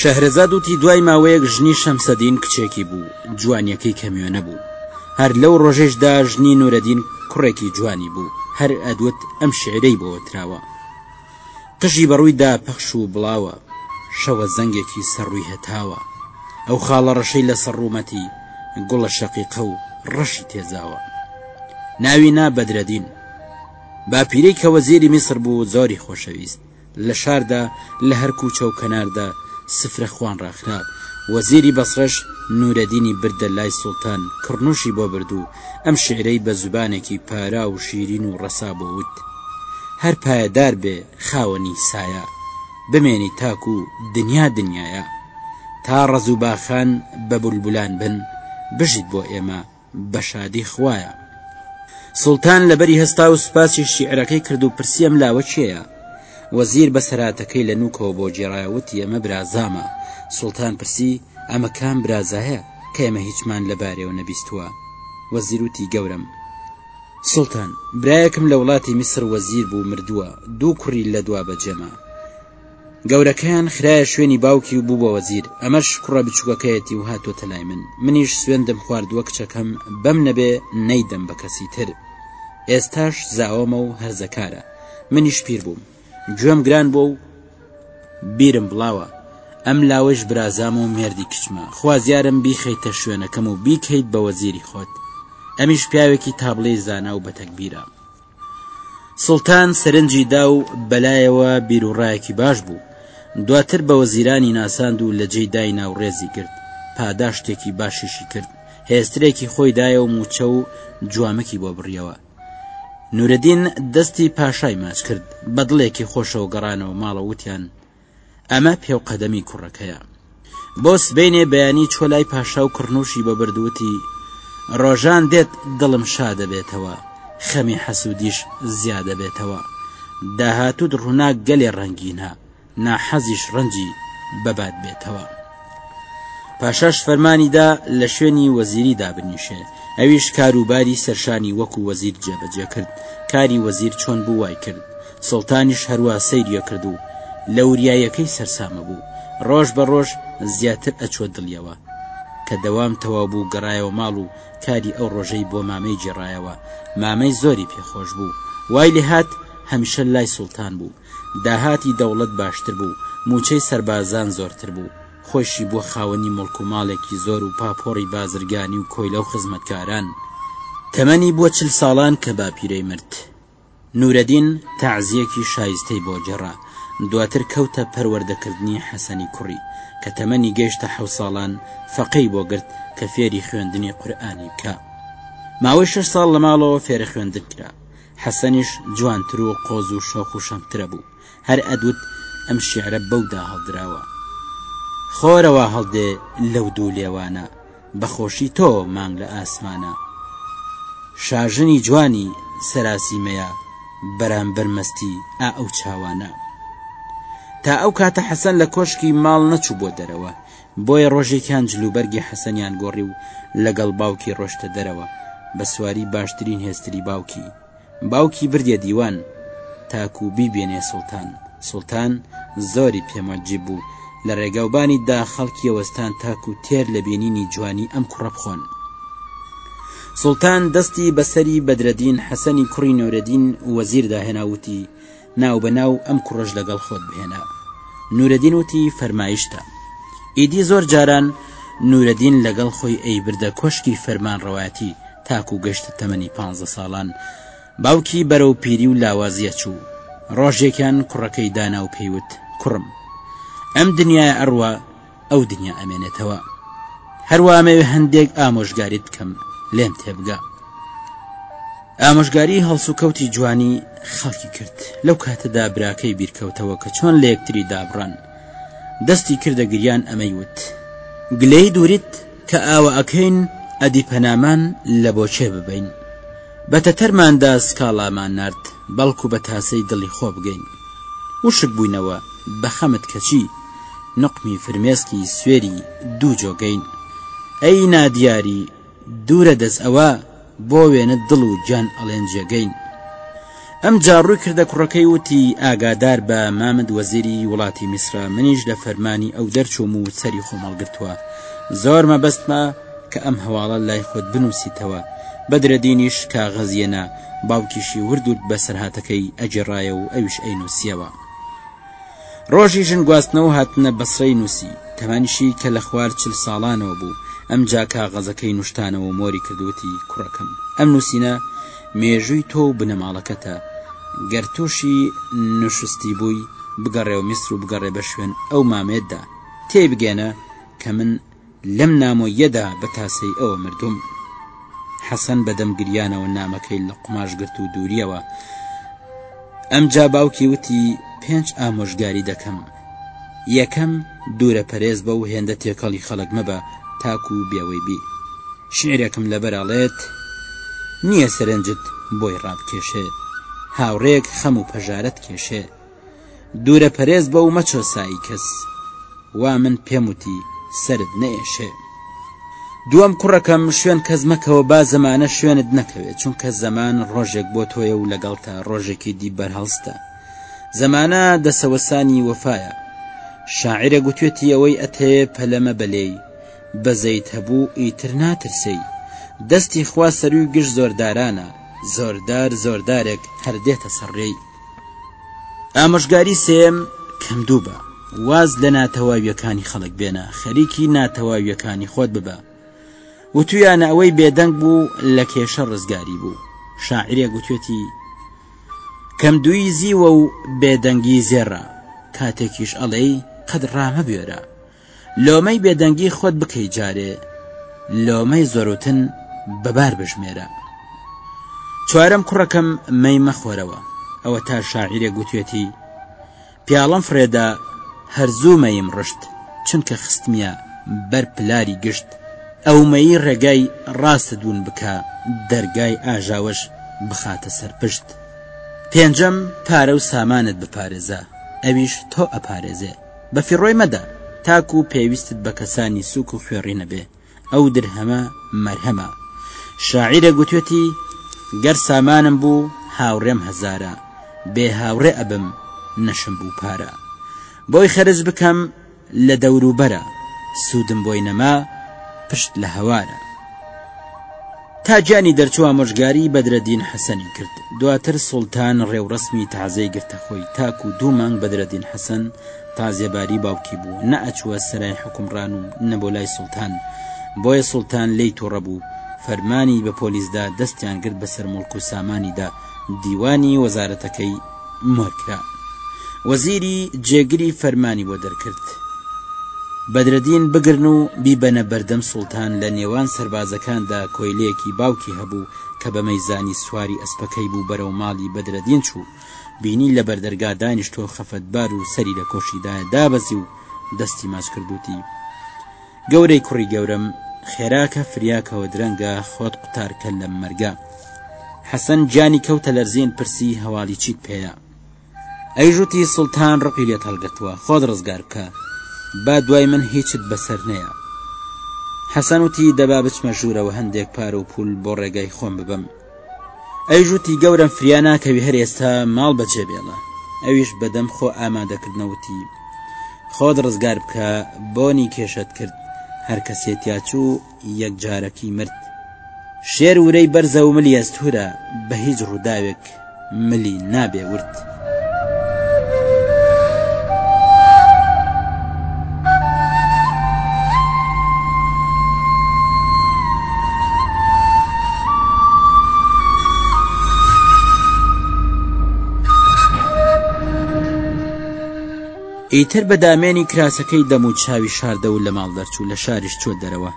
شەهرەزاد وتی دوای ماوەیەک ژنی شەمسەدین کچێکی بوو جوانیەکەی کەموێنە بوو هەر لەو ڕۆژەیشدا ژنی نورەدین کوڕێکی جوانی بوو هەر ئەدوت ئەم شعرەی بۆ وتراوە قژی بەڕووی دا پەخش و بڵاوە شەوە زەنگێکی سەر ڕووی هەتاوە ئەو خاڵە ڕەشەی لەسەر ڕوومەتی گوڵە شەقیقە و ڕەشی تێزاوە ناوی نا بەدرەدین باپیرەی کە وەزیری میسر بوو زۆری خۆشەویست لە شاردا لە هەر کووچە و کەناردا سفرە خوان ڕاخرا، وەزیری بەسڕەش نوورەدینی بردە لای سوڵتان، کڕنووشی بۆ برد و ئەم شیعرەی بە زوبانێکی پاراو و شیرین و ڕەسا بۆ وت، هەر پایەدار بێ خاوەنی سایە، بمێنی تاکوو دنیا دنیایە. تا ڕەز و باخان بە بولبولان بن، بژیت بۆ ئێمە. بە شادی خوایە سوڵتان لەبەری هەستا و سوپاسی شیعرەکەی کرد و پرسی ئەم لاوە کێیە وەزیر بە سەراتەکەی لە نوکەوە بۆ جێڕایە وتی ئەمە برازامە سوڵتان پرسی ئەمە کام برازایە کە ئێمە هیچمان لەبارەوە نەبیستووە وەزیروتی گەورم سوڵتان برایەکم لە وڵاتی میسر وەزیر بوو مردووە دوو کوڕی لە دوا بەجێما گەورەکەیان خرایە شوێنی باوکی و بوو بە وەزیر، ئەمەش کوڕە بچووکەکەیەتی و هاتووەتە لای من، منیش سوێندم خواردووە کچەکەم بەم نەبێ نەیدەم بە کەسی تر. ئێستاش زاوەمە و هەرزەکارە. منیش پیر بووم. گوێم گران بووە و بیرم بڵاوە. ئەم لاوەیش برازامە و مێردی کچمە. خوازیارم بیخەیتە شوێنەکەم و بیکەیت بە وەزیری خۆت. ئەمیش پیاوێکی تابڵێی زانا و بەتەکبیرە. سوڵتان سەرنجی دا و بەلایەوە بیروڕایەکی باش بوو دواتر بە وەزیرانی ناساند و لە جێی داینا و ڕێزی گرت پاداشتێکی باشیشی کرد هێسترێکی خۆی دایە و موچە و جوامکی بۆ بڕیەوە نورەدین دەستی پاشای ماچ کرد بە دڵێکی خۆشەوە گەڕانەوە ماڵە وتیان ئەمە پێ و قەدەمی کوڕەکەیە. بۆ سبەینێ بەیانی چووە لای پاشا و کڕنووشی بۆ برد وتی، ڕۆژان دێت دڵم شا دەبێتەوە، خەمی حەسوودیش زیا دەبێتەوە. داهاتووت ڕووناک گەلێ ڕەنگینە، ناحەزیش ڕەنجی بە باد بێتەوە. پاشاش فەرمانی دا لە شوێنی وەزیری دابنیشێ ئەویش کاروباری سەرشانی وەکو وەزیر جێبەجێ کرد کاری وەزیر چۆن بوو وای کرد سڵتانیش هەروە سەیریە کرد و لە وریایەکەی سەرسامە بوو ڕۆژ بە ڕۆژ زیاتر ئەچوە دڵیەوە کە دەوام تەواو بوو گەڕایەوە ماڵ و کاری ئەو ڕۆژەی بۆ مامەی جێڕایەوە مامەی زۆری پێخۆش بوو وای لێهات هەمیشە لای سوڵتان بوو داهاتی دەوڵەت باشتر بوو، مووچەی سەربازان زۆرتر بوو، خۆیشی بووە خاوەنی موڵک و ماڵێکی زۆر و پاپۆڕی بازرگانی و کۆیلە و خزمەتکاران. تەمەنی بووە چل ساڵان کە باپیرەی مرد. نوورەدین تەعزییەکی شایستەی بۆ گێڕا. دواتر کەوتە پەروەردەکردنی حەسەنی کوڕی. کە تەمەنی گەیشتە حەوت ساڵان، فەقێی بۆ گرت کە فێری خوێندنی قورئانی بکا. ماوەی شەش ساڵ لە ماڵەوە فێرخوێندن کرا. حەسەنیش جوانتر و قۆز و شۆخ و شەمترە بوو. هەر ئەدوت ئەم شیعرە بەو دا هەڵدراوە. خۆرە وا هەڵدێ لەو دوو لێوانە. بە خۆشی تۆ مانگ لە ئاسمانە. شاژنی جوانی سەراسی مەیە بەرامبەر مەستی ئا ئەو چاوانە. تا ئەو کاتە حەسەن لە کۆشکی ماڵ نەچووبووە دەرەوە. بۆیە ڕۆژێکیان جلوبەرگی حەسەنیان گۆڕی و لەگەڵ باوکی ڕۆشتە دەرەوە بە سواری باشترین هێستری باوکی. باوکی بردیە دیوان تاکو بیبینێ سوڵتان. سوڵتان زۆری پێ موعجیب بوو. لە ڕێگاوبانی دا خەڵکی وەستان تاکو تێر لە بینینی جوانی ئەم کوڕە بخۆن. سوڵتان دەستی بە سەری بەدرەدین حەسەنی کوڕی نۆرەدین وەزیر دا هێنا وتی، ناو بە ناو ئەم کوڕەش لەگەڵ خۆت بهێنە. نورەدین وتی فەرمایشتە. ئیدی زۆر جاران نورەدین لەگەڵ خۆی ئەیبردە کۆشکی فەرمانڕەوایەتی تاکو گەشتە تەمەنی پانزە ساڵان باوکی بەرەو پیری و لاوازی ئەچوو. ڕۆژێکیان کوڕەکەی دانا و پێی وت کوڕم ئەم دنیایە ئەڕوا ئەو دنیا ئەمێنێتەوە هەروامەوێ هەندێک ئامۆژگاریت بکەم لێم تێبگە ئامۆژگاری هەڵسوکەوتی جوانی خەڵکی کرد لەو کاتەدا براکەی بیرکەوتەوە کە چۆن لە یەکتری دابڕان دەستی کردە گریان ئەمەی وت گلەی دووریت کە ئاوە ئەکەین ئەدی پەنامان لە بۆچێ ببین بە تەتەرماندا سکاڵامان نرد بەڵکو بە تاسەی دڵی خۆ بگەین وشک بووینەوە بە خەمت کەچی نوقمی فرمێسکی سوێری دوو جۆگەین ئەی نادیاری دوورە دەس ئەوە بۆ وێنەت دڵ و گیان ئەڵێن جێگەین ئەم جا ڕووی کردە کوڕەکەی وتی ئاگادار بە مامد وەزیری وڵاتی میسرە منیش لە فەرمانی ئەو دەرچووم و سەری خۆم هەڵگرتووە زۆر مەبەستمە کە ئەم هەواڵە لای خۆت بنووسیتەوە، بەدرەدینیش کاغەز یەنا، باوکیشی ورد ورد بەسەرهاتەکەی ئەگێڕایە و ئەویش ئەینووسیەوە. ڕۆژی ژن گواستنەوە و هاتنە بەسرەی نووسی، تەمەنیشی کە لە خوار چل ساڵانەوە بوو، ئەمجا کاغەزەکەی نووشتانەوە و مۆری کرد وتی، کوڕەکەم! ئەم نووسینە مێژووی تۆ و بنەماڵەکەتە، گەر تووشی نوشستی بووی، بگەڕێوە میسر و بگەڕێ بە شوێن ئەو مامەیەتدا، تێی بگەیەنە کە من، لەم نامۆییەدا بە تاسەی ئەوە مردووم. حەسەن بە دەم گریانەوە نامەکەی لە قوماش گرت و دووریەوە. ئەمجا باوکی وتی، پێنج ئامۆژگاری دەکەم. یەکەم، دوورە پەرێز بە و هێندە تێکەڵی خەڵک مەبە تاکو بێوەی بی. شیعرێکم لەبەر ئەڵێت، نییە سەرنجت بۆی ڕابکێشێ، هاوڕێیەک خەم و پەژارەت کێشێ. دوورە پەرێز بە و مەچۆ سایی کەس وا من پێم وتی سرد نەئێشێ دووەم کوڕەکەم شوێن کەس مەکەوە با زەمانە شوێنت نەکەوێت چونکە زەمان ڕۆژێک بۆ تۆیە و لەگەڵ تا ڕۆژێکی دی بەرهەڵستە زەمانە دەسەوەسانی وەفاە شاعرە گوتێتی ئەوەی ئەتێ پەلەمە بەلێی بەزەیت هەبوو ئیتر ناترسەی دەستی خوا سەروی گشت زۆردارانە زۆردار زۆردارێک هەردێتە سەرڕێی ئامۆژگاری سێم کەم دوو بە واز لە ناتەواویەکانی خەڵک بێنە خەریکی ناتەواویەکانی خۆت ببە وتویانە ئەوەی بێدەنگ بوو لە کێشە ڕزگاری بوو شاعرێ گوتێتی کەم دووی زیوە و بێدەنگی زێڕە کاتێکیش ئەڵێی قەت ڕامەبێرە لۆمەی بێدەنگی خۆت بکەی جارێ لۆمەی زۆروتن بە بار بژمێرە چوارەم کوڕەکەم مەی مەخۆرەوە ئەوە تا شاعیرێک گوتێتی پیاڵم فرێدا هەرزوو مەیم ڕشت چونکە خستمیە بەر پلاری گشت ئەومەیی ڕێگای ڕاستت ون بکە دەرگای ئاژاوەش بخاتە سەرپشت پێنجەم پارە و سامانت بپارێزە ئەویش تۆ ئەپارێزێ بەفیڕۆی مەدە تاکو پێویستت بە کەسانی سووک و خوێڕی نەبێ، ئەو درهەمە مەرهەمە. شاعیرێک گوتوێتی، گەر سامانم بوو هاوڕێم هەزارە، بێ هاوڕێ ئەبم نەشم بوو پارە. بۆی خەرج بکەم لە دەوروبەرە، سوودم بۆی نەما پشت لە هەوارە. تا گیانی دەرچوو ئامۆژگاریی بەدرەدین حەسەنی کرد، دواتر سوڵتان ڕێوڕەسمی تازەی گرتە خۆی، تاکوو دوو مانگ بەدرەدین حەسەن تازەباری باوکی بوو، نە ئەچووە سەرای حوکمڕان و نە بۆ لای سوڵتان، بۆیە سوڵتان لێی تووڕە بوو، فەرمانی بە پۆلیس دا، دەستیان گرت بەسەر موڵک و سامانیدا، دیوانی وەزارەتەکەی. مۆرکرا وەزیری جێگری فەرمانی بۆ دەرکرد بەدرەدین بگرن و بیبەنە بەردەم سوڵتان لە نێوان سربازەکاندا کۆیلەیەکی باوکی هەبوو کە بەمەی زانی سواری ئەسپەکەی بوو بەرەو ماڵی بەدرەدین چوو بینی لە بەردەرگا دانیشتۆ خەفەتبار و سەری لە کۆشیدایە دابەزی و دەستی ماچ کردوتی گەورەی کوڕی گەورەم خێراکە فریاکەوە درەنگە خۆت قوتار کە لەم مەرگە حەسەن گیانی کەوتە لەرزین پرسی هەواڵی چیت پێیە ئەیش وتی سوڵتان ڕقی لێت هەڵگرتووە خۆت ڕزگار بکە با دوای من هیچت بەسەر نەیە حەسەن وتی دەبا بچمە ژوورەوە هەندێک پارە و پول بۆ ڕێگای خۆم ببەم ئەویش وتی گەورەم فریا ناکەوی هەر ئێستا ماڵ بەجێ بێڵە ئەویش بەدەم خۆ ئامادەکردنە وتی خۆت ڕزگار بکە بۆنی کێشت کرد هەر کەسێتیا چوو یەک جارەکی مرد شێر ورەی بەرزە و ملی ئەستورە بە هیچ ڕووداوێک ملی نابێ ورد. ئیتر بە دامێنی کراسەکەی دەم و چاوی شاردەوە لە ماڵ دەرچوو لە شاریش چوە دەرەوە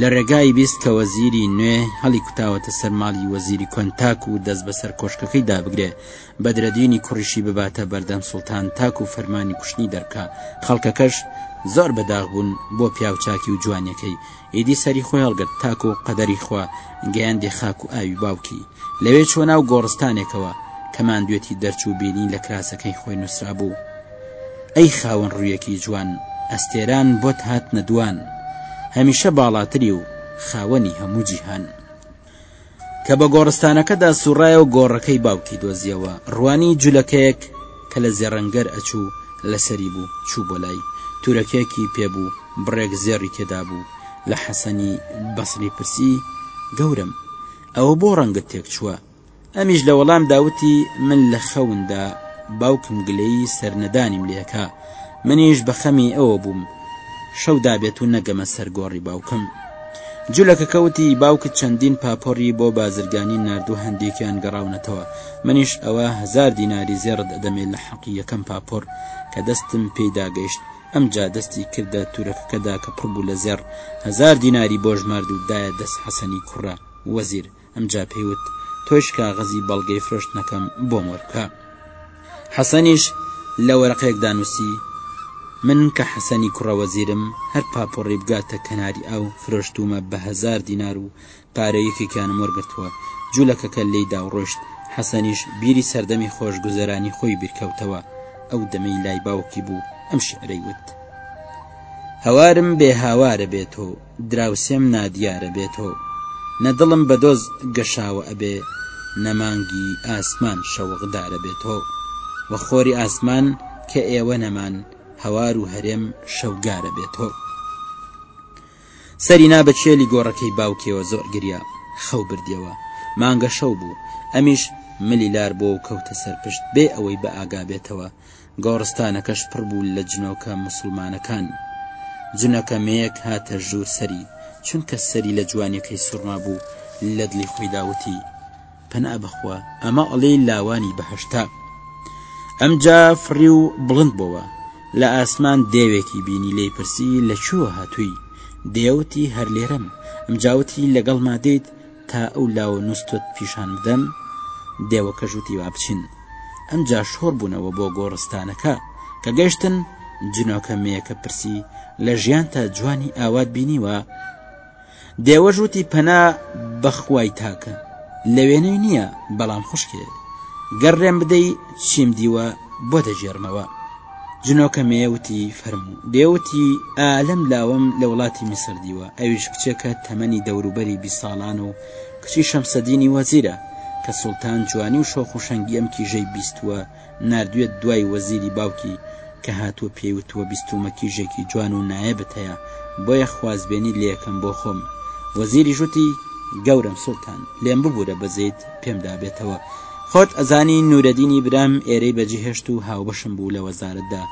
لە رێگای بیست کە وەزیری نوێ هەڵیکوتاوەتە سەر ماڵی وەزیری کۆن تاکو دەست بەسەر کۆشکەکەی دابگرێ، بەدرەدینی کوڕیشی بباتە بەردەم سوڵتان تاکو فەرمانی کوشتنی دەربکا، خەڵکەکەش زۆر بە داخ بوون بۆ پیاوچاکی و جوانیەکەی، ئیدی سەری خۆی هەڵگرت تاکو قەدەری خوا گەیاندی خاک و ئاوی باوکی، لەوێ چووە ناو گۆڕستانێکەوە کە ماندوێتی دەرچوو بینی لە کراسەکەی خۆی نوسرابوو. ئەی خاوەن ڕویەکی جوان ئەستێران بۆت هاتنە دوان هەمیشە باڵاتری و خاوەنی هەموو جیهان کە بە گۆڕستانەکەدا سوڕایە و گۆڕەکەی باوکی دۆزیەوە ڕوانی جولەکەیەک کە لە زێڕەنگەر ئەچوو لەسەری بوو چوو بۆ لای تورەکێکی پێبوو بڕێک زێڕی تێدا بوو لە حەسەنی بەسری پرسی گەورم ئەوە بۆ ڕەنگت تێک چووە ئەمیش لە وەڵامدا وتی، من لە خەوندا باوکم گلەیی سەرنەدانیم لێکا، منیش بە خەمی ئەوە بووم شەو دابێت و نەگەمە سەر گۆڕی باوکم. جولەکەکە وتی، باوکت چەندین پاپۆڕی بۆ بازرگانی نارد و هەندێکیان گەڕاونەتەوە، منیش ئەوە هەزار دیناری زێڕت ئەدەمێ لە حەقی یەکەم پاپۆڕ کە دەستم پێی داگەیشت. ئەمجا دەستی کردە تورەکەکەدا کە پڕ بوو لە زێڕ، هەزار دیناری بۆ ژمارد و دایە دەست حەسەنی کوڕە وەزیر. ئەمجا پێی وت تۆش کاغەزی بەڵگەی فرۆشتنەکەم بۆم وەربکە حەسەنیش لە وەرەقەیەکدا نووسی من کە حەسەنی کوڕە وەزیرم هەر پاپۆڕی بگاتە کەناری ئاو فرۆشتومە بە هەزار دینار و پارەیەکێکیانم وەرگرتووە جوولەکەکە لێی داوڕۆشت حەسەنیش بیری سەردەمی خۆشگوزەرانی خۆی بیرکەوتەوە ئەو دەمەی لای باوکی بوو ئەم شعرەی وت هەوارم بێ هاوارە بێ تۆ دراوسێم نادیارە بێ تۆ نە دڵم بە دۆز گەشاوە ئەبێ نە مانگی ئاسمان شەوقدارە بێ تۆ وە خۆری ئاسمان کە ئێوە نەمان هەوار و هەرێم شەوگارە بێ تۆ سەری نا بە چێلی گۆڕەکەی باوکێوە زۆر گریا خەو بردیەوە مانگە شەو بوو ئەمیش ملی لار بۆ و کەوتە سەر پشت بێ ئەوەی بە ئاگا بێتەوە گۆڕستانەکەش پڕ بوو لە جنۆکە موسڵمانەکان. جنۆکە مێیەک هاتە ژوور سەری، چونکە سەری لە جوانیەکەی سوڕما بوو، لە دڵی خۆیدا وتی، پەنا بەخوا ئەمە ئەڵێی لاوانی بەهەشتە! ئەمجا فڕی و بڵند بۆوە. لە ئاسمان دێوێکی بینی لێی پرسی، لە کوێوە هاتووی؟ دێوتی، هەر لێرەم. ئەمجا وتی، لەگەڵما دێیت؟ تا ئەو لاوە نوستت پیشان بدەم دێوەکەش وتی با بچین ئەمجا شۆڕ بوونەوە بۆ گۆڕستانەکە کە گەشتن جنۆکە مێەکە پرسی لە ژیان تا جوانی ئاوات بینیوە دێوەش وتی پەنا بەخوای تاکە لە وێنەی نییە بەڵام خوشکێ گەڕێم بدەی چیم دیوە بۆ دەگێرمەوە جنۆکە مێیە وتی فەرموو دێ وتی ئا لەم لاوەم لە وڵاتی میسر دیوە ئەویش کچێکە تەمەنی دەوروبەری بی ساڵان و کچی شەمسەدینی وەزیرە کە سوڵتان جوانی و شۆخ و شەنگی ئەم کیژەی بیستووە ناردوێت دوای وەزیری باوکی کە هاتووە پێی وتووە بیستومە کیژێکی جوان و نایەبت هەیە بۆیە خوازبێنی لێکەم بۆ خۆم وەزیری ژوتی گەورەم سوڵتان لێم ببوورە بەزەیت پێم دابێتەوە خۆت ئەزانی نورەدینی برام ئێرەی بەجیهێشت و هاوبەشم بوو لە وەزارتدا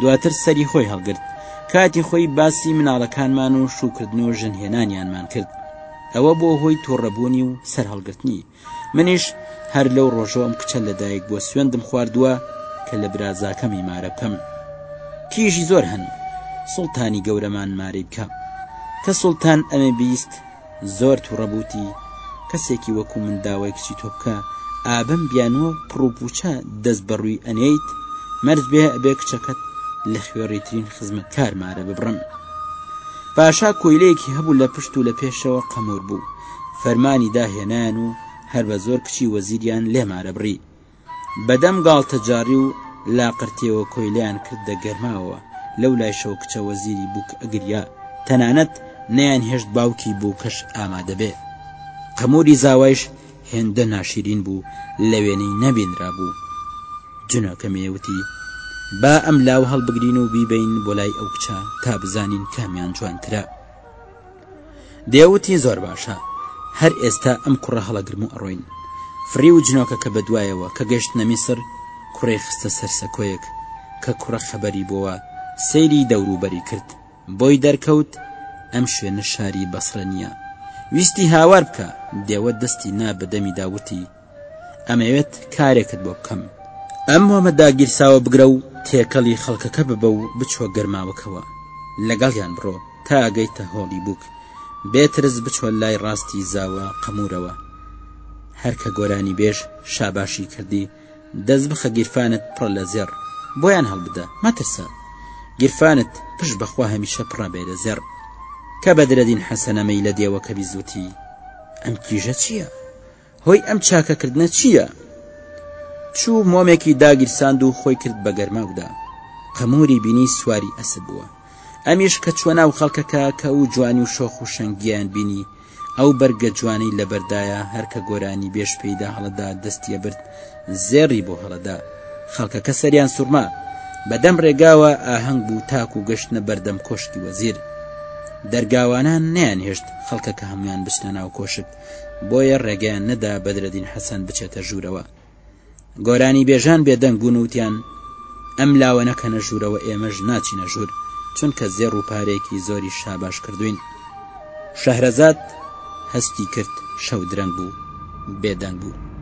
دواتر سەری خۆی هەڵگرت کاتی خۆی باسی مناڵەکانمان و شوکردن و ژنهێنانیانمان کرد ئەوە بۆ هۆی تۆڕەبوونی و سەرهەڵگرتنی منیش هەر لەو ڕۆژەوەم کچە لەدایک بۆ سوێندم خواردووە کە لە برازاکەمی مارە بکەم کیژی زۆر هەن سوڵتانی گەورەمان ماری بکە کە سوڵتان ئەمە بیست زۆر توڕە بووتی کەسێکی وەکو من داوای کچی تۆ بکە ئابەم بیانۆ پڕوپوچە دەست بەڕووی ئەنێیت مەرج بێ ئەبێ کچەکەت لە خوێڕیترین خزمەت کار مارە ببڕم پاشا کۆیلەیەکی هەبوو لە پشت و لە پێشەوە قەمور بوو فەرمانی داهێنان و هەر بە زۆر کچی وەزیریان لێمارە بڕی بەدەم گاڵتەجاڕی و لاقرتیەوە کۆیلەیان کردە گەرماوەوە، لەولایشەوە کچە وەزیری بووک ئەگریا، تەنانەت نەیانهێشت باوکی بووکەش ئامادەبێ. قەموری زاوایش هێندە ناشیرین بوو لە وێنەی نەبینرابوو. جنۆکە مێ وتی، با ئەم لاوە هەڵبگرین و بیبەین بۆ لای ئەو کچە تا بزانین کامیان جوانترە. دێ وتی زۆرباشە هەر ئێستا ئەم کوڕە هەڵەگرم و ئەڕۆین. فڕی و جنۆکەکە بە دوایەوە، کە گەشتنە میسر کوڕەی خستە سەر سەکۆیەک، کە کوڕە خەبەری بۆوە سەیری دەوروبەری کرد بۆی دەرکەوت ئەم شوێنە شاری بەسڕە نییە ویستی هاوار بکا، دێوە دەستی نا بە دەمیدا وتی، ئەمەوێت کارێکت بۆ بکەم ئەم مۆمە داگیرساوە بگرە و تێکەڵی خەڵکەکە ببە و بچۆ گەرماوەکەوە لەگەڵیان بڕۆ تا گەیتە هۆڵی بووک بێترس بچۆ لای ڕاستی زاوە قەمورەوە هەرکە گۆرانی بێژ شاباشی کردی دەست بخە گیرفانت پڕە لە زێڕ بۆیان هەڵبدە مەترسە گیرفانت پشت بەخوا هەمیشە پڕە بێ لە زێڕ کە بەدرەدین حەسەنەمەی لە دێوەکە بیزوتی ئەم کیژە چییە؟ هۆی ئەم چاکەکردنە چییە؟ چوو مۆمێکی داگیرساند و خۆی کرد بە گەرماودا. قەموری بینی سواری ئەسپ بووە. ئەمیش کە چووە ناو خەڵکەکە کە ئەو جوانی و شۆخ و شەنگییەیان بینی، ئەو بەرگە جوانەی لەبەردایە، هەر کە گۆرانیبێژ پێی دا هەڵە دا، دەستی ئەبرد زێڕی بۆ هەڵە دا. خەڵکەکە سەریان سوڕما. بە دەم رێگاوە ئاهەنگ بوو تاکوو گەشتنە بەردەم کۆشکی وەزیر. دەرگاوانان نەیانهێشت خەڵکەکە هەموویان بچنە ناو کۆشک. بۆیە ڕێگەیان نەدا بەدرەدین حەسەن بچێتە ژوورەوە گۆرانی بێژان بێدەنگ بوون وتیان ئەم لاوە نەکەنە ژوورەوە ئێمەش ناچینە ژوور چونکە زێڕ و پارێکی زۆری شاباش کردوین شەهرەزاد هەستی کرد شەو درەنگ بوو بێدەنگ بوو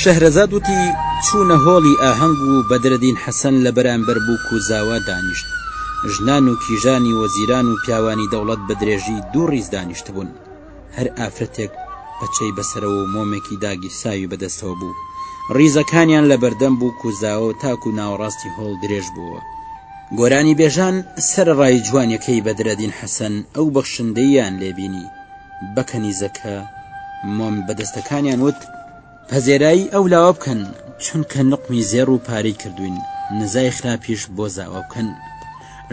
شەهرەزاد وتی، چوونە هۆڵی ئاهەنگ و بەدرەدین حەسەن لە بەرانبەر بووک و زاوا دانیشت. ژنان و کیژانی وەزیران و پیاوانی دەوڵەت بە درێژی دوو ڕیز دانیشتبوون. هەر ئافرەتێک پەچەی بەسەرەوە و مۆمێکی داگیرساوی بەدەستەوە بوو. ڕیزەکانیان لە بەردەم بووک و زاوا تاکوو ناوەڕاستی هۆڵ درێژ بووەوە. گۆرانیبێژان سەرەڕای جوانییەکەی بەدرەدین حەسەن ئەو بەخشندەییان لێ بینی. بە کەنیزەکە مۆم بە دەستەکانیان وت پەزێرایی ئەو لاوە بکەن چونکە نقمی زێڕ و پارەی کردوین نزای خراپیش بۆ زاوە بکەن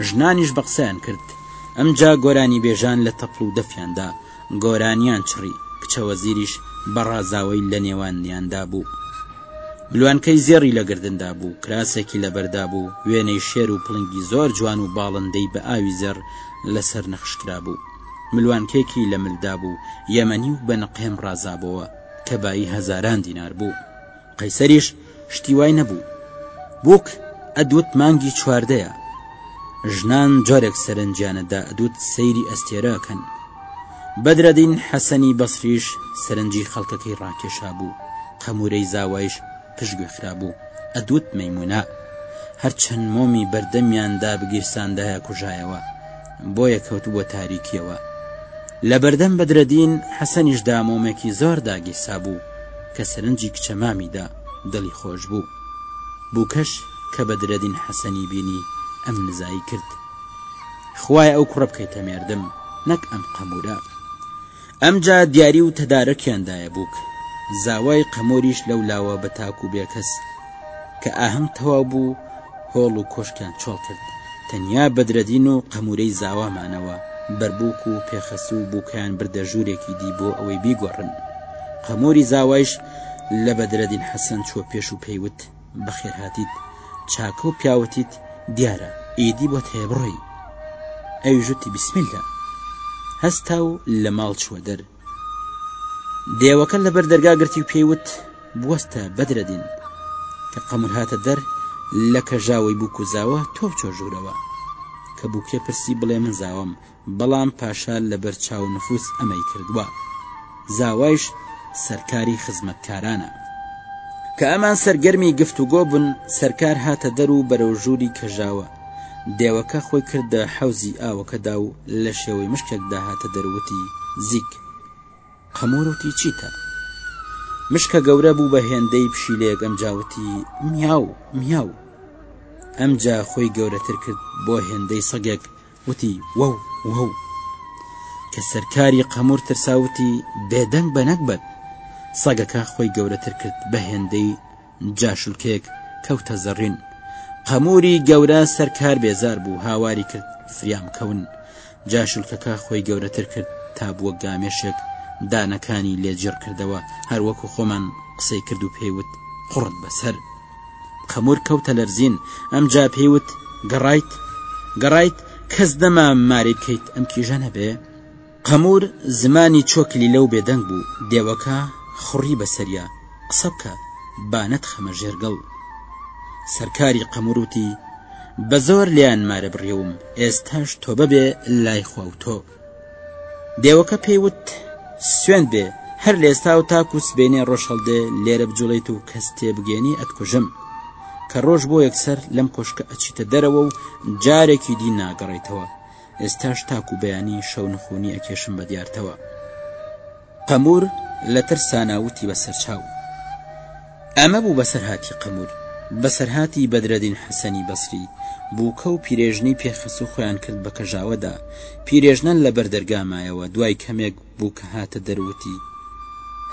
ژنانیش بە قسەیان کرد ئەمجا گۆرانی بێژان لە تەپڵ و دەفیاندا گۆرانیان چڕی کچە وەزیریش بە ڕازاوەی لە نێوانیاندا بوو ملوانکەی زێڕی لە گردندا بوو کراسێکی لەبەردا بوو وێنەی شێر و پڵنگی زۆر جوان و باڵندەی بە ئاوی زێڕ لەسەر نەخشکرا بوو ملوانکێکی لە مل دابوو، یەمەنی و بە نقێم ڕازابۆوە، کە بایی هەزاران دینار بوو. قەیسەریش شتی وای نەبوو. بووک ئەدوت مانگی چواردەیە. ژنان جۆرێک سەرنجیانە دا ئەدوت سەیری ئەستێرە ئەکەن. بەدرەدین حەسەنی بەسریش سەرنجی خەڵکەکەی ڕاکێشابوو، قەموورەی زاوایش پشت گوێ خرابوو ئەدوت مەیمونە هەر چەند مۆمی بەردەمیان دا بگیرساندایە کوژایەوە بۆیە کەوتبوە تاریکیەوە لە بەردەم بەدرەدین حەسەنیش دا مۆمێکی زۆر داگیرسابوو کە سەرنجی کچە مامی دا دڵی خۆش بوو بوکەش کە بەدرەدین حەسەنی بینی ئەم نزایی کرد خوایە ئەو کوڕە بکەیتە مێردم نەک ئەم قەمورە. ئەمجا دیاری و تەدارەکیان دایە بووک، زاوای قەمۆریش لەو لاوە بە تاک و بێ کەس، کە ئاهەنگ تەواو بوو هۆڵ و کۆشکیان چۆڵ کرد، تەنیا بەدرەدین و قەمورەی زاوا مانەوە، بەربووک و پێخەسوو بووکەیان بردە ژوورێکی دی بۆ ئەوەی بیگۆڕن، قەمۆری زاوایش لە بەدرەدین حەسەن چووە پێش و پێی وت، بەخێرهاتیت چاکە و پیاوتیت دیارە ئیدی بۆت هەیە بڕۆی. ئەویش وتی بسم اللە. هەستا و لە ماڵ چووە دەر. دێوەکە لەبەر دەرگا گرتی و پێی وت بوەستە بەدرەدین. کە قەمر هاتە دەر لە کەژاوەی بووکوزاوە تۆ بچۆ ژوورەوە. کە بووکێ پرسی بڵێ من زاوەم بەڵام پاشا لەبەر چاو نفوس ئەمەی کردوە زاوایش سەرکاری خزمەتکارانە کە ئەمان سەرگەرمی گفتوگۆ بون سەرکار هاتە دەر و بەرەو ژوری کەژاوە دێوەکە خۆی کردە حەوزی ئاوەکەدا و لە شێوەی مشکێکدا هاتە دەر وتی زیک قەمۆر وتی چیتە مشکە گەورە بوو بە هێندەی پشیلەیەک ئەم جاوتی میاو میاو ئەمجا خۆی گەورەتر کرد بۆ هێندەی سەگێک وتی، وەو، وەو. کە سەرکاری قەموور ترسا وتی، بێدەنگ بە نەگبەت. سەگەکە خۆی گەورەتر کرد بە هێندەی جاشولکەیەک کەوتە زەڕین. قەمووری گەورە سەرکار بێزار بوو هاواری کرد، فریابکەون. جاشولکەکە خۆی گەورەتر کرد تا بووە گامێشێک دانەکانی لێ جڕ کردەوە هەر وەکوو خۆمان قسەی کرد و پێی وت، قوڕت بەسەر. خەمۆر کەوتە لەرزین، ئەمجا پێی وت، گەڕایت؟ گەڕایت؟ کەس نەما ماری بکەیت ئەم کیژە نەبێ؟ خەمۆر زمانی چۆکلی لەو بێدەنگ بوو، دێوەکە خوڕی بەسەریا، قسە بکە، با نەتخەمە ژێر گڵ. سەرکاری خەمۆر وتی، بە زۆر لێیان مارە بڕیوم، ئێستاش تۆبە بێ لای خوا و تۆ. دێوەکە پێی وت سوێند بێ هەر لێستا و تاکو سبێنێ ڕۆژ هەڵدێ لێرە بجوڵیت و کەس تێبگەێنی ئەتکوژم کە ڕۆژ بۆ یەکسەر لەم کۆشکە ئەچیتە دەرەوە و جارێکی دی ناگەڕیتەوە ئێستاش تاکو بەیانی شەو نخونی ئەکێشم بە دیارتەوە قەمور لە ترسانا وتی بە سەرچاو. ئەمە بوو بەسەرهاتی قەمور. بەسەرهاتی بەدرەدین حەسەنی بەسری، بووکە و پیرێژنەی پێ خست و خۆیان کرد بە کەژاوەدا. پیرێژنە لە بەر دەرگا مایەوە، دوای کەمێک بووکە هاتە دەر وتی،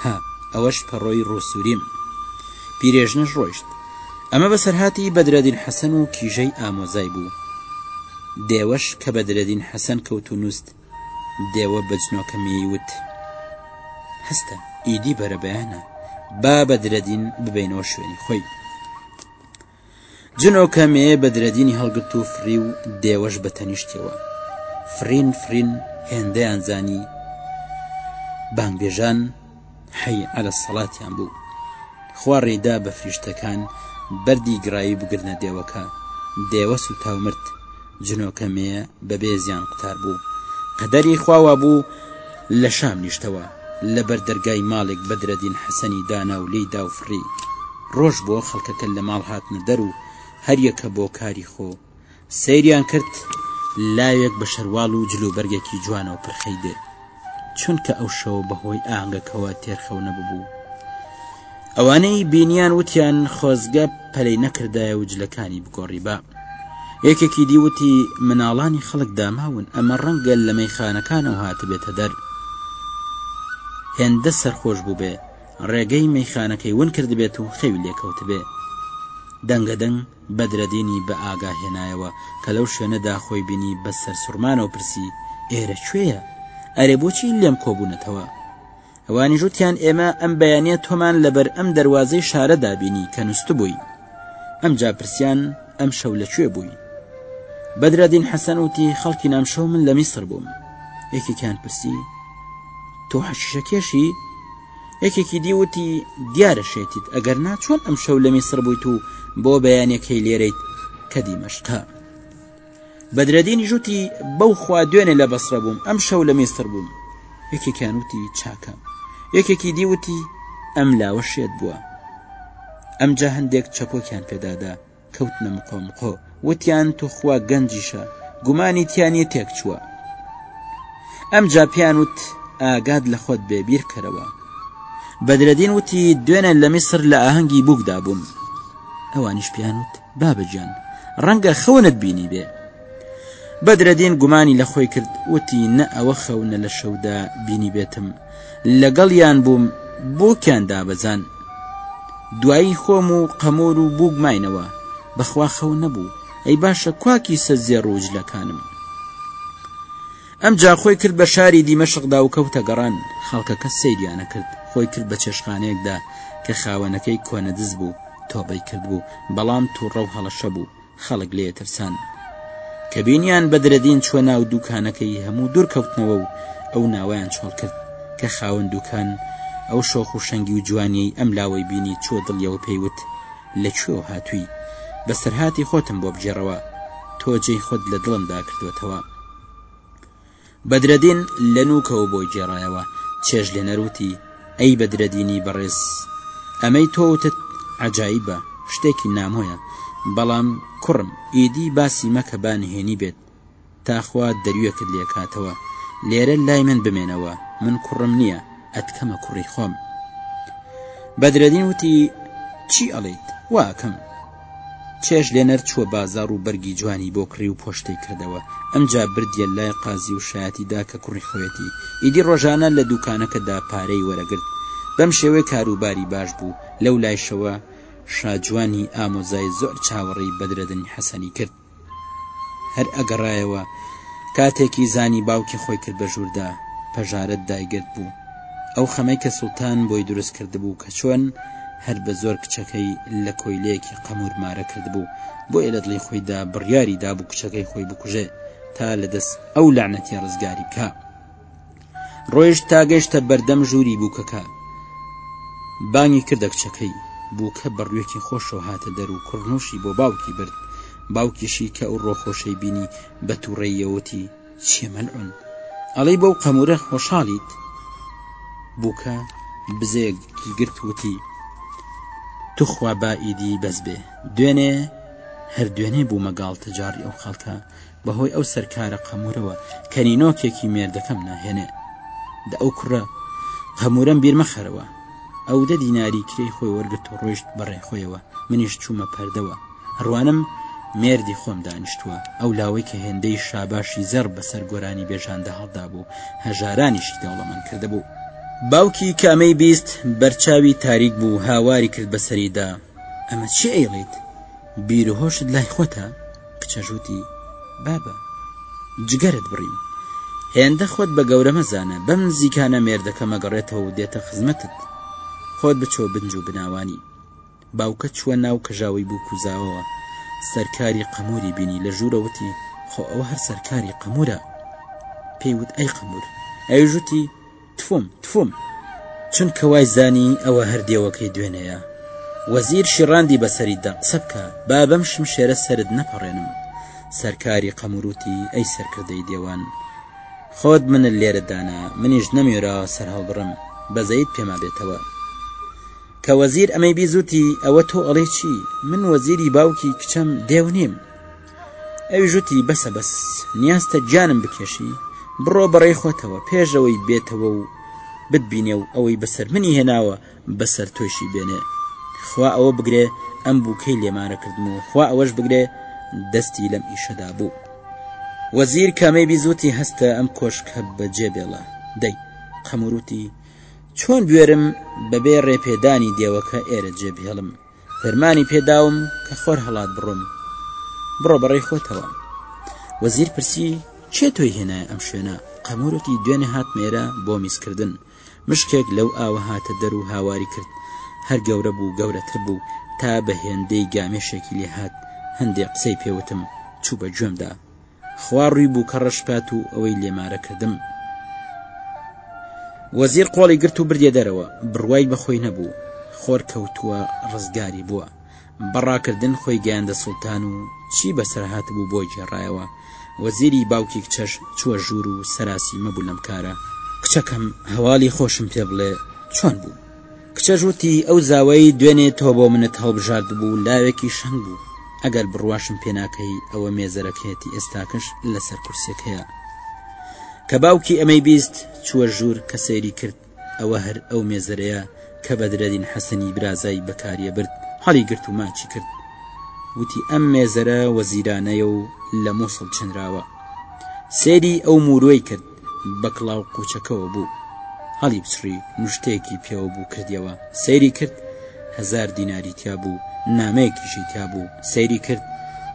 ها، ئەوەش پەڕۆی ڕووسووریم. پیرێژنەش ڕۆیشت. ئەمە بەسەرهاتی بەدرەدین حەسەن و کیژەی ئامۆزای بوو. دێوەش کە بەدرەدین حەسەن کەوت و نووست، دێوە بەجنۆکەمیی وت، هەستە، ئیدی بەرەبەیانە، با بەدرەدین ببەینەوە شوێنی خۆی. جنۆکە مێ بەدرەدینی هەڵگرت و فڕی و دێوەش بە تەنیشتیەوە. فڕین فڕین هێندەیان زانی بانگبێژان، حەی عەلە سەڵاتیان بوو خوا ڕێدا بە فریشتەکان بەردی گرایی بگرنە دێوەکە دێوە سوتاو مرد جنۆکە مێ بەبێ زیان قوتار بوو قەدەری خواوا بوو لە شام نیشتەوە لە بەردەرگای ماڵێک بەدرەدین حەسەنی دانا و لی داوفڕی ڕۆژ بۆ خەڵکەکە لە ماڵ هاتنە دەر و هەریەکە بۆ کاری خۆ سەیریان کرد لاوێک بە شەرواڵ و جل و بەرگێکی جوانەوە پرخەی دێ چونکە ئەو شەوە بەهۆی ئاهەنگەکەوە تێرخەو نەببوو ئەوانەی بینیان وتیان خۆزگە پەلەی نەکردایە و جلەکانی بگۆڕیبا یەکێکی دیوتی مناڵانی خەڵک داماون ئەمە ڕەنگە لە مەیخانەکانەوە هاتبێتە دەر هێندە سەرخۆش بوو بێ ڕێگەی مەیخانەکەی ون کردبێت و خەوی لێکەوتبێ دەنگەدەنگ بەدرەدینی بە ئاگا هێنایەوە کە لەو شوێنەدا خۆی بینی بە سەرسوڕمانەوە پرسی، ئێرە کوێیە؟ ئەرێ بۆچی لێم کۆبوونەتەوە؟ ئەوانیش وتیان، ئێمە ئەم بەیانییە تۆمان لەبەر ئەم دەروازەی شارەدا بینی کە نوستبووی. ئەمجا پرسیان، ئەم شەو لە کوێ بووی؟ بەدرەدین حەسەن وتی، خەڵکین ئەم شەو من لە میسر بووم. یەکێکیان پرسی، تۆ حەشیشەکێشی؟ یەکێکی دی وتی دیارە شێتیت ئەگەر نا چۆن ئەم شەو لە میسر بوویت و بۆ بەیانەکەی لێرەیت کە دیمەشقە بەدرەدینی ژووتی بەو خوا دوێنێ لە بەسرە بووم ئەم شەو لە میسر بووم یەکێکیان وتی چاکە یەکێکی دیوتی ئەم لاوە شێت بووە ئەمجا هەندێک چەپۆکیان پێدادا کەوتنە مقۆ مقۆ وتیان توخوا گەنجیشە گومانی تیانە تێک چووە ئەم جاپیان وت ئاگاد لە خۆت بێ بیرکەرەوە بەدرەدین وتی دوێنێ لە میسر لە ئاهەنگی بووکدا بووم ئەوانیش پیان وت بابەجان ڕەنگە خەونت بینی بێ بەدرەدین گومانی لە خۆی کرد وتی نە ئەوە خەونە لە شەودا بینی بێتم لەگەڵیان بووم بووکیان دابەزان دوایی خۆم و قەمۆر و بووک ماینەوە بەخوا خەو نەبوو ئەی باشە کواکی سە زێڕ و جلەکانم ئەم جا خۆی کرد بە شاری دیمەشقدا و کەوتە گەڕان خەڵکەکە سەیریانە کرد خۆی کرد بە چێشخانەیەکدا کە خاوەنەکەی کۆنەدز بوو تۆبەی کرد بوو بەڵام تووڕە و هەڵەشە بوو خەڵک لێ ترسان کە بینیان بەدرەدین چوە ناو دووکانەکەی هەموو دوور کەوتنەوە و ئەو ناوەیان چۆڵ کرد کە خاوەن دووکان ئەو شۆخ و شەنگی و جوانیەی ئەم لاوەی بینی چوە دڵیەوە پێیوت لە کوێوە هاتووی بەسەرهاتی خۆتم بۆ بگێڕەوە تۆ جێی خۆت لە دڵمدا کردوەتەوە. بەدرەدین لە نووکەوە بۆی گێڕایەوە، چێژلێنەر وتی، ئەی بەدرەدینی بەڕێز، ئەمەی تۆ وتت عەجایبە، شتێکی نامۆیە، بەڵام کوڕم ئیدی باسی مەکە با نهێنی بێت، تا خوا دەرویەکت لێ کاتەوە، لێرە لای من بمێنەوە، من کوڕم نییە، ئەتکەمە کوڕی خۆم. بەدرەدین وتی، چی ئەڵێیت، وا ئەکەم. چێژ لێنەر چووە بازاڕ و بەرگی جوانی بۆ کڕی و پۆشتەی کردەوە، ئەمجا بردیە لای قازی و شایەتی دا کە کوڕی خۆیەتی، ئیدی ڕۆژانە لە دووکانەکەدا پارەی وەرەگرت، بەم شێوەی کاروباری باش بوو، لەو لایشەوە شاجوانی ئامۆزای زۆر چاوەڕێی بەدرەدنی حەسەنی کرد. هەر ئەگەڕایەوە کاتێکی زانی باوکی خۆی کرد بە ژووردا پەژارەت دایگرت بوو ئەو خەمەی کە سوڵتان بۆی دروست کردبوو کە چۆن هەر بە زۆر کچەکەی لە کۆیلەیەکی قەمور مارە کردبوو بۆیە لە دڵی خۆیدا بڕیاری دابوو کچەکەی خۆی بکوژێ تا لە دەست ئەو لەعنەتیە ڕزگاری بکا. ڕۆیشت تا گەیشتە بەردەم ژووری بووکەکە بانگی کردە کچەکەی بووکە بە ڕوێکی خۆشەوە هاتە دەر و کوڕنووشی بۆ باوکی برد باوکیشی کە ئەو ڕۆخۆشەی بینی بە تووڕێیەوەتی چیە مەلعون ئەڵەی بەو قەمورە خۆشحاڵیت بووکە بزەیەکی گرت وتی توخوا با ئیدی بەس بێ دوێنێ هەر دوێنێ بوومە گاڵتە جاڕی ئەو خەڵکە بەهۆی ئەو سەر کارە قەمورەوە کەنینۆکێکی مێردەکەم ناهێنێ دە ئەو کوڕە قەمورەم بیرمەخەرەوە ئەو دە دیناری کرێی خۆی وەرگرت و ڕۆیشت بەڕێ خۆیەوە منیش چوومە پەردەوە هەروانم مێردی خۆم دانیشتووە ئەو لاوەی کە هێندەی شاباشی زەڕ بەسەر گۆرانی بێژاندا هەڵدا بوو هەژارانیشی دەوڵەمەند کردە بوو باوکی کامەی بیست بەرچاوی تاریک بوو هاواری کرد بەسەریدا ئەمە چی ئەیڵیت بیروهۆشت لای خۆتە؟ کچەش وتی، بابە! جگەرت بڕیم. هێندە خۆت بە گەورە مەزانە، بەم نزیکانە مێردەکەم ئەگەڕێتەوە و دێتە خزمەتت. خۆت بچۆ بنج و بناوانی. باوکە چووە ناو کەژاوەی بووکوزاوەوە، سەرکاری قەموری بینی، لە ژوورە وتی، خۆ ئەوە هەر سەرکاری قەمورە. پێی وت، ئەی قەمور؟ ئەویش وتی، تفوم تفوم چونکە وای زانی ئەوە هەر دێوەکەی دوێنێیە وەزیر شیڕاندی بەسەری دا قسە بکە با بەم شمشێرە سەرت نەپەڕێنم سەرکاری قەموروتی ئەی سەرکردەی دێوان خۆت منت لێرە دانا منیش نەمێراوە سەر هەڵبڕم بەزەیت پێما بێتەوە کە وەزیر ئەمەی بیزوتی ئەوە تۆ ئەڵێ چی من وەزیری باوکی کچەم دێو نیم ئەویش وتی بەسە بەس نیازتە گیانم بکێشی بڕۆ بەڕێی خۆتەوە پێشەوەی بێتەوە و بتبینێ و ئەوەی بەسەر منی هێناوە بەسەر تۆشی بێنێ خوا ئەوە بگرێ ئەم بووکەی لێمارە کردم و خوا ئەوەش بگرێ دەستی لەم ئیشەدا بوو وەزیر کامەی بیزوتی هەستە ئەم کۆشکە بەجێ بێڵە دەی قەموروتی چۆن بوێرم بەبێ ڕێپێدانی دێوەکە ئێرە جێبهێڵم فەرمانی پێداوم کە خۆر هەڵات بڕۆم بڕۆ بەڕێی خۆتەوە وەزیر پرسی چێ تۆی هێنایە ئەم شوێنە قەمورەتی دوێنێ هات مێرە بۆ میزکردن مشکێک لەو ئاوە هاتە دەر و هاواری کرد هەر گەورە بوو گەورەتر بوو تا بە هێندەی گامێشێکی لێهات هەندێک قسەی پێوتم چوو بە گوێمدا خوا ڕوی بوو کەڕش کات و ئەوەی لێ مارە کردم. وەزیر قۆڵی گرت و بردیە دەرەوە بڕوای بەخۆی نەبوو خۆر کەوتووە ڕزگاری بووە بەڕاکردن خۆی گەیاندە سوڵتان و چی بەسەر هاتبوو بۆ گێڕایەوە وەزیری باوکی کچەش چووە ژوور و سەراسی مەبوو لەم کارە کچەکەم هەواڵی خۆشم پێ بڵێ چۆن بوو کچەش وتی، ئەو زاوەی دوێنێ تۆ بۆ منت هەڵبژاردبوو لاوێکی شەنگ بوو، ئەگەر بڕواشم پێ ناکەی ئەوە مێزەرەکەیەتی ئێستاکەش لەسەر کورسیەکەیە. کە باوکی ئەمەی بیست چووە ژوور کە سەیری کرد ئەوە هەر ئەو مێزەرەیە کە بەدرەدین حەسەنی برازای بەکاریە برد هەڵیگرت و ماچی کرد وتی ئەم مێزەرە وەزیرانەیە و لە موسڵ چنراوە. سەیری ئەو موروەی کرد. بە کڵاو قوچەکەوە بوو هەڵی بچڕی مشتێکی پێوە بوو کردیەوە سەیری کرد هزار دیناری تیا بوو نامەیەکیشی تیا بوو سەیری کرد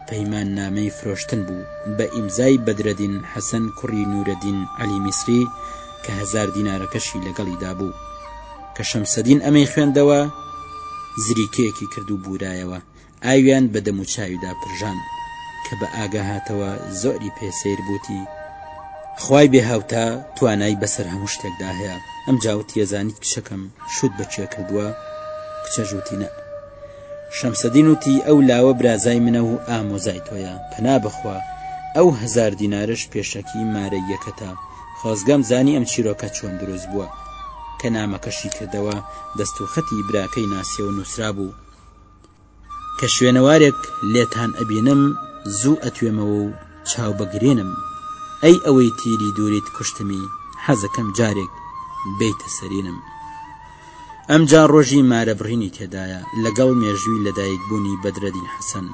پەیمان نامەی فرۆشتن بوو بە ئیمزای بەدرەدین حەسەن کوڕی نورەدین علی میسری کە هزار دینارەکەشی لەگەڵیدا بوو کە شەمسەدین ئەمەی خوێندەوە زریکەیەکی کرد و بورایەوە ئاویان بە دەموچاویدا پرژان کە بە ئاگا هاتەوە زۆری پێ سەیر بووتی خوای بێ هاوتا توانای بەسەر هەموو شتێکدا هەیە ئەمجا وتی ئەزانیت کچەکەم شوت بە کێ کردووە کچەش وتی نا شەمسەدین وتی ئەو لاوە برازای منە و ئامۆزای تۆیە پەنا بخوا ئەو هەزار دینارش پێشەکی مارە یەکەتە خۆزگەم زانی ئەم چیرۆکە چۆن دروست بووە کە نامەکەشی کردەوە دەست و خەتی براکەی ناسیەوە نووسرابوو کە شوێنەوارێک لێتان ئەبینم زوو ئەتوێمەوە و چاو بە گرینم ئەی ئەوەی تیری دووریت کوشتمی حەزەکەم جارێک بێیتە سەرینم ئەمجا ڕۆژی مارە بڕینی تێدایە لەگەڵ مێژووی لەدایک بوونی بەدرەدین حەسەن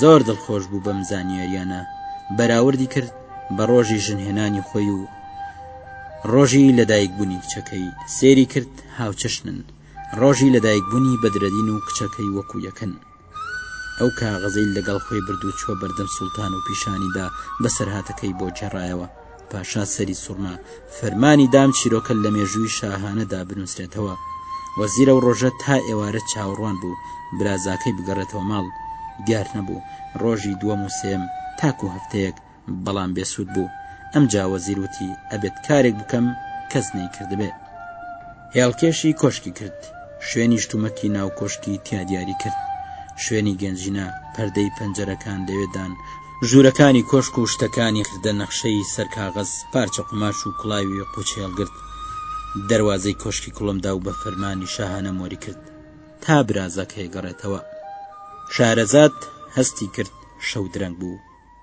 زۆر دڵخۆش بوو بەم زانیاریانە بەراوردی کرد بە ڕۆژی ژنهێنانی خۆی و ڕۆژی لەدایک بوونی کچەکەی سێری کرد هاوچەشنن ڕۆژی لەدایکبونی بەدرەدین و کچەکەی وەکو یەکن ئەو کاغەزەی لەگەڵ خۆی بردو چوە بەردەم سوڵتان و پیشانی دا بەسەرهاتەکەی بۆ گێڕایەوە پاشا سەری سوڕما فەرمانی دام چیرۆکە لەمێژووی شاهانەدا بنوسرێتەوە وەزیر ئەو ڕۆژە تا ئێوارە چاوەڕوان بوو برازاکەی بگەڕێتەوە ماڵ دیار نەبوو ڕۆژی دوەم و سێم تاکو هەفتەیەک بەڵام بێ سوود بوو، ئەمجا وەزیر وتی ئەبێت کارێک بکەم کەس نەیکردبێ. هێڵکێشی کۆشکی کرد، شوێنی شتومەکی ناو کۆشکی تیا دیاری کرد، شوێنی گەنجینە، پەردەی پەنجەرەکان لەوێ دان، ژوورەکانی کۆشک و شتەکانی کردە نەخشەی سەر کاغەز، پارچە قوماش و کوڵاوی قوچ هێڵگرت، دەروازەی کۆشکی کوڵمدا و بە فەرمانی شاهانە مۆری کرد تا برازەکەی گەڕێتەوە. شارەزاد هەستی کرد شەو درەنگ بوو.